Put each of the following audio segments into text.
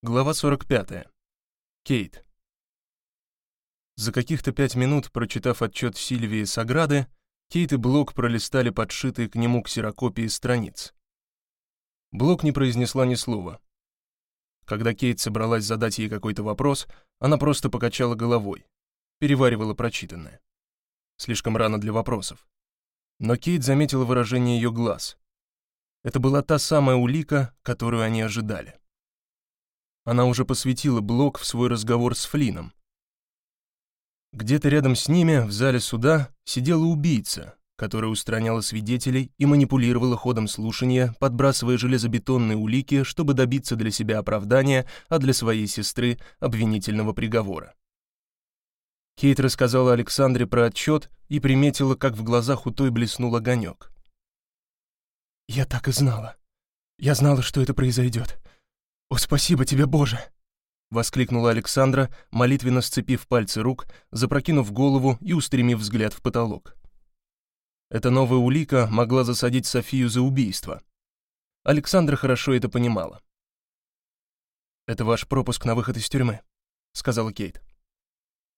Глава 45. Кейт. За каких-то пять минут, прочитав отчет Сильвии Саграды, Кейт и Блок пролистали подшитые к нему ксерокопии страниц. Блок не произнесла ни слова. Когда Кейт собралась задать ей какой-то вопрос, она просто покачала головой, переваривала прочитанное. Слишком рано для вопросов. Но Кейт заметила выражение ее глаз. Это была та самая улика, которую они ожидали. Она уже посвятила Блок в свой разговор с Флином. Где-то рядом с ними, в зале суда, сидела убийца, которая устраняла свидетелей и манипулировала ходом слушания, подбрасывая железобетонные улики, чтобы добиться для себя оправдания, а для своей сестры — обвинительного приговора. Кейт рассказала Александре про отчет и приметила, как в глазах у той блеснул огонек. «Я так и знала. Я знала, что это произойдет. «О, спасибо тебе, Боже!» — воскликнула Александра, молитвенно сцепив пальцы рук, запрокинув голову и устремив взгляд в потолок. Эта новая улика могла засадить Софию за убийство. Александра хорошо это понимала. «Это ваш пропуск на выход из тюрьмы», — сказала Кейт.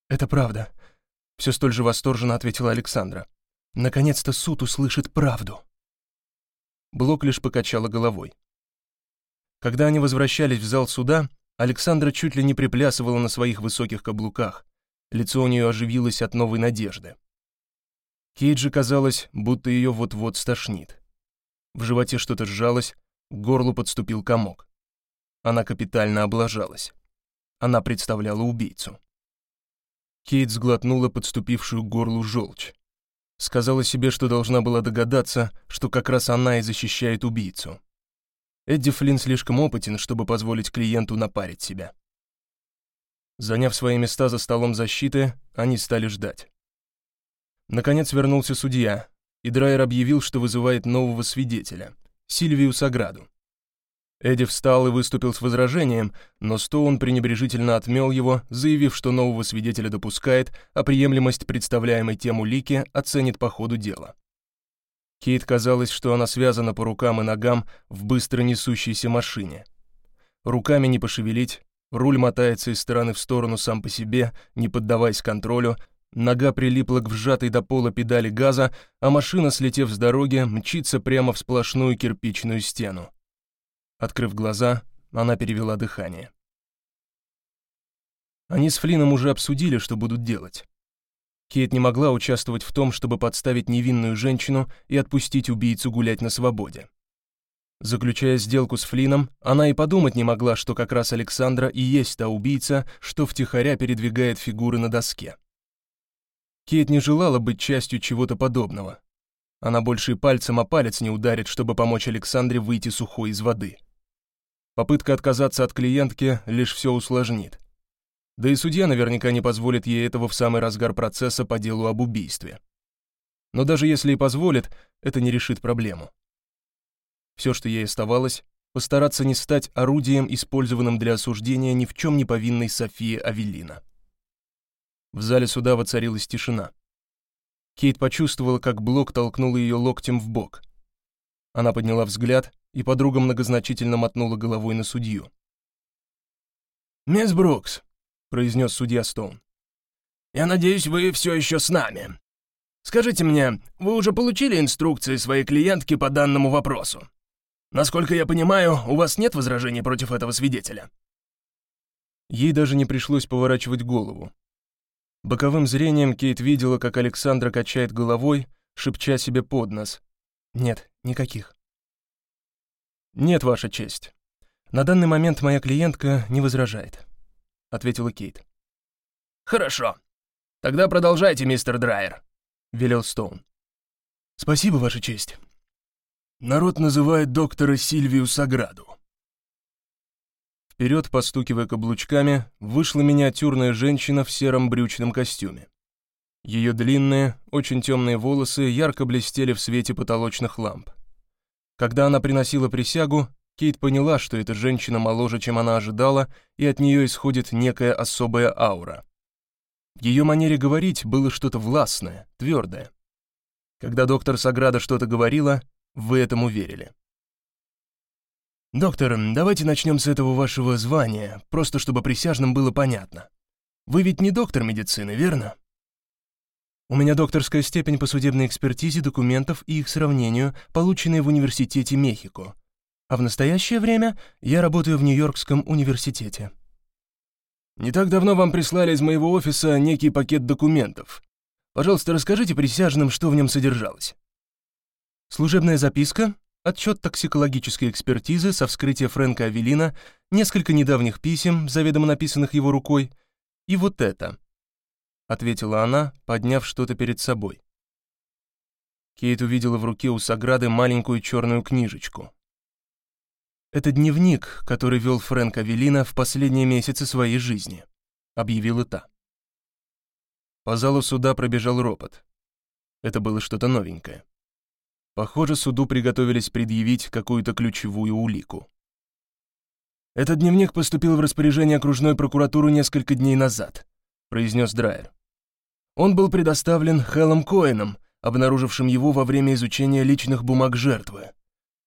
«Это правда», — все столь же восторженно ответила Александра. «Наконец-то суд услышит правду». Блок лишь покачала головой. Когда они возвращались в зал суда, Александра чуть ли не приплясывала на своих высоких каблуках. Лицо у нее оживилось от новой надежды. Кейт же казалось, будто ее вот-вот стошнит. В животе что-то сжалось, к горлу подступил комок. Она капитально облажалась. Она представляла убийцу. Кейт сглотнула подступившую к горлу желчь. Сказала себе, что должна была догадаться, что как раз она и защищает убийцу. Эдди Флинн слишком опытен, чтобы позволить клиенту напарить себя. Заняв свои места за столом защиты, они стали ждать. Наконец вернулся судья, и Драйер объявил, что вызывает нового свидетеля, Сильвию Саграду. Эдди встал и выступил с возражением, но Стоун пренебрежительно отмел его, заявив, что нового свидетеля допускает, а приемлемость представляемой тем улики оценит по ходу дела. Кейт казалось, что она связана по рукам и ногам в быстро несущейся машине. Руками не пошевелить, руль мотается из стороны в сторону сам по себе, не поддаваясь контролю, нога прилипла к вжатой до пола педали газа, а машина, слетев с дороги, мчится прямо в сплошную кирпичную стену. Открыв глаза, она перевела дыхание. Они с Флином уже обсудили, что будут делать. Кейт не могла участвовать в том, чтобы подставить невинную женщину и отпустить убийцу гулять на свободе. Заключая сделку с Флином, она и подумать не могла, что как раз Александра и есть та убийца, что втихаря передвигает фигуры на доске. Кейт не желала быть частью чего-то подобного. Она больше и пальцем о палец не ударит, чтобы помочь Александре выйти сухой из воды. Попытка отказаться от клиентки лишь все усложнит. Да и судья наверняка не позволит ей этого в самый разгар процесса по делу об убийстве. Но даже если и позволит, это не решит проблему. Все, что ей оставалось, постараться не стать орудием, использованным для осуждения ни в чем не повинной Софии Авелина. В зале суда воцарилась тишина. Кейт почувствовала, как Блок толкнул ее локтем в бок. Она подняла взгляд, и подруга многозначительно мотнула головой на судью. «Мисс Брукс, произнес судья Стоун. «Я надеюсь, вы все еще с нами. Скажите мне, вы уже получили инструкции своей клиентки по данному вопросу? Насколько я понимаю, у вас нет возражений против этого свидетеля?» Ей даже не пришлось поворачивать голову. Боковым зрением Кейт видела, как Александра качает головой, шепча себе под нос. «Нет, никаких». «Нет, Ваша честь. На данный момент моя клиентка не возражает». — ответила Кейт. «Хорошо. Тогда продолжайте, мистер Драйер», — велел Стоун. «Спасибо, Ваша честь. Народ называет доктора Сильвию Саграду». Вперед, постукивая каблучками, вышла миниатюрная женщина в сером брючном костюме. Ее длинные, очень темные волосы ярко блестели в свете потолочных ламп. Когда она приносила присягу, Кейт поняла, что эта женщина моложе, чем она ожидала, и от нее исходит некая особая аура. В ее манере говорить было что-то властное, твердое. Когда доктор Саграда что-то говорила, вы этому верили. «Доктор, давайте начнем с этого вашего звания, просто чтобы присяжным было понятно. Вы ведь не доктор медицины, верно?» «У меня докторская степень по судебной экспертизе документов и их сравнению, полученные в Университете Мехико. А в настоящее время я работаю в Нью-Йоркском университете». «Не так давно вам прислали из моего офиса некий пакет документов. Пожалуйста, расскажите присяжным, что в нем содержалось». Служебная записка, отчет токсикологической экспертизы со вскрытия Фрэнка Авелина, несколько недавних писем, заведомо написанных его рукой, и вот это, ответила она, подняв что-то перед собой. Кейт увидела в руке у Саграды маленькую черную книжечку. «Это дневник, который вел Фрэнк Авелина в последние месяцы своей жизни», — объявила та. По залу суда пробежал ропот. Это было что-то новенькое. Похоже, суду приготовились предъявить какую-то ключевую улику. «Этот дневник поступил в распоряжение окружной прокуратуры несколько дней назад», произнес Драйер. Он был предоставлен Хеллом Коэном, обнаружившим его во время изучения личных бумаг жертвы.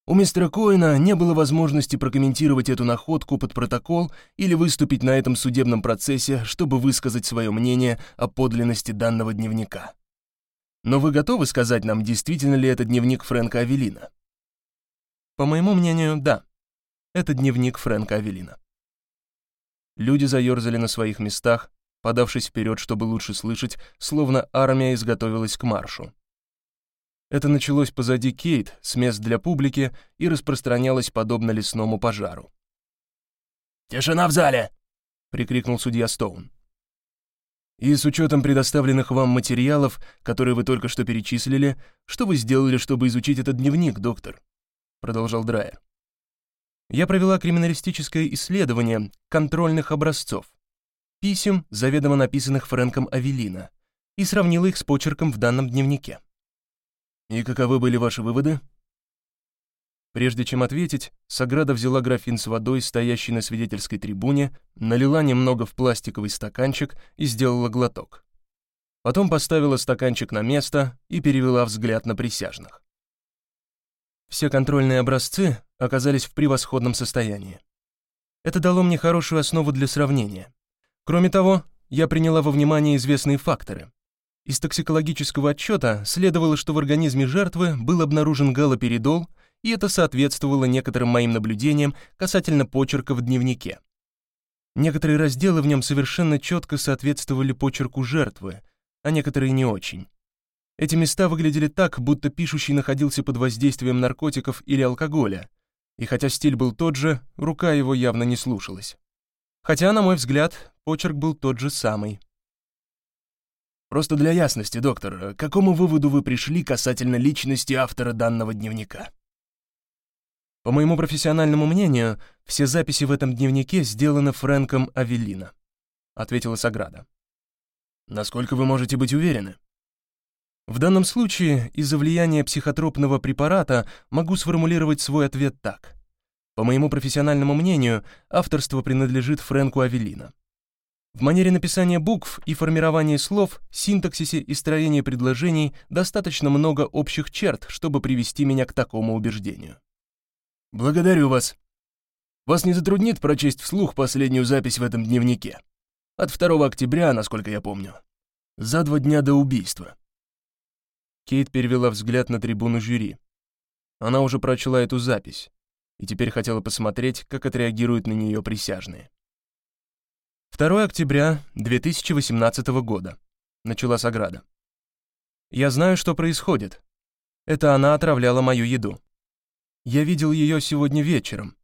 У мистера Коэна не было возможности прокомментировать эту находку под протокол или выступить на этом судебном процессе, чтобы высказать свое мнение о подлинности данного дневника. Но вы готовы сказать нам, действительно ли это дневник Фрэнка Авелина? По моему мнению, да. Это дневник Фрэнка Авелина. Люди заерзали на своих местах, подавшись вперед, чтобы лучше слышать, словно армия изготовилась к маршу. Это началось позади Кейт, с мест для публики, и распространялось подобно лесному пожару. «Тишина в зале!» — прикрикнул судья Стоун. И с учетом предоставленных вам материалов, которые вы только что перечислили, что вы сделали, чтобы изучить этот дневник, доктор?» Продолжал Драйер. «Я провела криминалистическое исследование контрольных образцов, писем, заведомо написанных Фрэнком Авелина, и сравнила их с почерком в данном дневнике». «И каковы были ваши выводы?» Прежде чем ответить, Саграда взяла графин с водой, стоящий на свидетельской трибуне, налила немного в пластиковый стаканчик и сделала глоток. Потом поставила стаканчик на место и перевела взгляд на присяжных. Все контрольные образцы оказались в превосходном состоянии. Это дало мне хорошую основу для сравнения. Кроме того, я приняла во внимание известные факторы. Из токсикологического отчета следовало, что в организме жертвы был обнаружен галоперидол — и это соответствовало некоторым моим наблюдениям касательно почерка в дневнике. Некоторые разделы в нем совершенно четко соответствовали почерку жертвы, а некоторые не очень. Эти места выглядели так, будто пишущий находился под воздействием наркотиков или алкоголя, и хотя стиль был тот же, рука его явно не слушалась. Хотя, на мой взгляд, почерк был тот же самый. Просто для ясности, доктор, к какому выводу вы пришли касательно личности автора данного дневника? По моему профессиональному мнению, все записи в этом дневнике сделаны Фрэнком Авеллино, ответила Саграда. Насколько вы можете быть уверены? В данном случае, из-за влияния психотропного препарата могу сформулировать свой ответ так. По моему профессиональному мнению, авторство принадлежит Фрэнку Авеллино. В манере написания букв и формирования слов, синтаксисе и строении предложений достаточно много общих черт, чтобы привести меня к такому убеждению. «Благодарю вас. Вас не затруднит прочесть вслух последнюю запись в этом дневнике? От 2 октября, насколько я помню. За два дня до убийства». Кейт перевела взгляд на трибуну жюри. Она уже прочла эту запись и теперь хотела посмотреть, как отреагируют на нее присяжные. 2 октября 2018 года. Начала Саграда. «Я знаю, что происходит. Это она отравляла мою еду. Я видел ее сегодня вечером.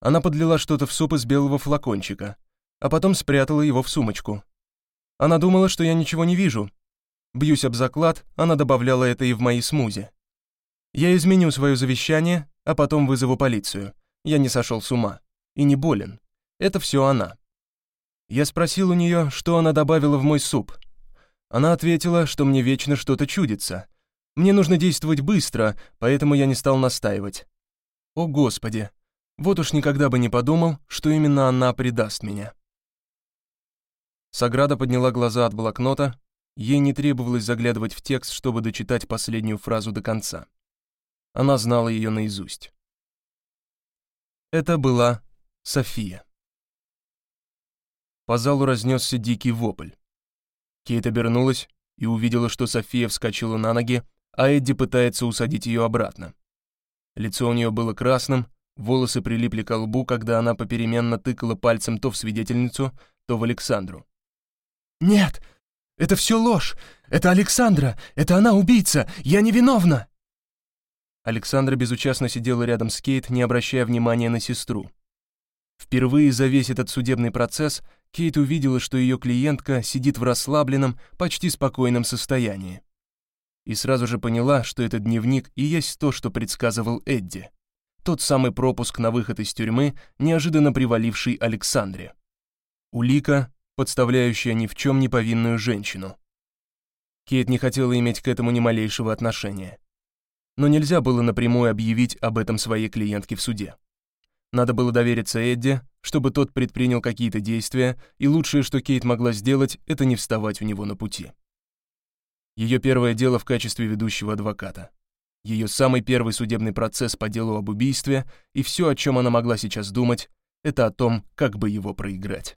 Она подлила что-то в суп из белого флакончика, а потом спрятала его в сумочку. Она думала, что я ничего не вижу. Бьюсь об заклад, она добавляла это и в мои смузи. Я изменю свое завещание, а потом вызову полицию. Я не сошел с ума. И не болен. Это все она. Я спросил у нее, что она добавила в мой суп. Она ответила, что мне вечно что-то чудится. Мне нужно действовать быстро, поэтому я не стал настаивать. О, Господи! Вот уж никогда бы не подумал, что именно она предаст меня. Саграда подняла глаза от блокнота. Ей не требовалось заглядывать в текст, чтобы дочитать последнюю фразу до конца. Она знала ее наизусть. Это была София. По залу разнесся дикий вопль. Кейт обернулась и увидела, что София вскочила на ноги, а Эдди пытается усадить ее обратно. Лицо у нее было красным, волосы прилипли к лбу, когда она попеременно тыкала пальцем то в свидетельницу, то в Александру. «Нет, это все ложь! Это Александра! Это она убийца! Я невиновна!» Александра безучастно сидела рядом с Кейт, не обращая внимания на сестру. Впервые за весь этот судебный процесс Кейт увидела, что ее клиентка сидит в расслабленном, почти спокойном состоянии. И сразу же поняла, что этот дневник и есть то, что предсказывал Эдди. Тот самый пропуск на выход из тюрьмы, неожиданно приваливший Александре. Улика, подставляющая ни в чем не повинную женщину. Кейт не хотела иметь к этому ни малейшего отношения но нельзя было напрямую объявить об этом своей клиентке в суде. Надо было довериться Эдди, чтобы тот предпринял какие-то действия, и лучшее, что Кейт могла сделать, это не вставать у него на пути. Ее первое дело в качестве ведущего адвоката. Ее самый первый судебный процесс по делу об убийстве, и все, о чем она могла сейчас думать, это о том, как бы его проиграть.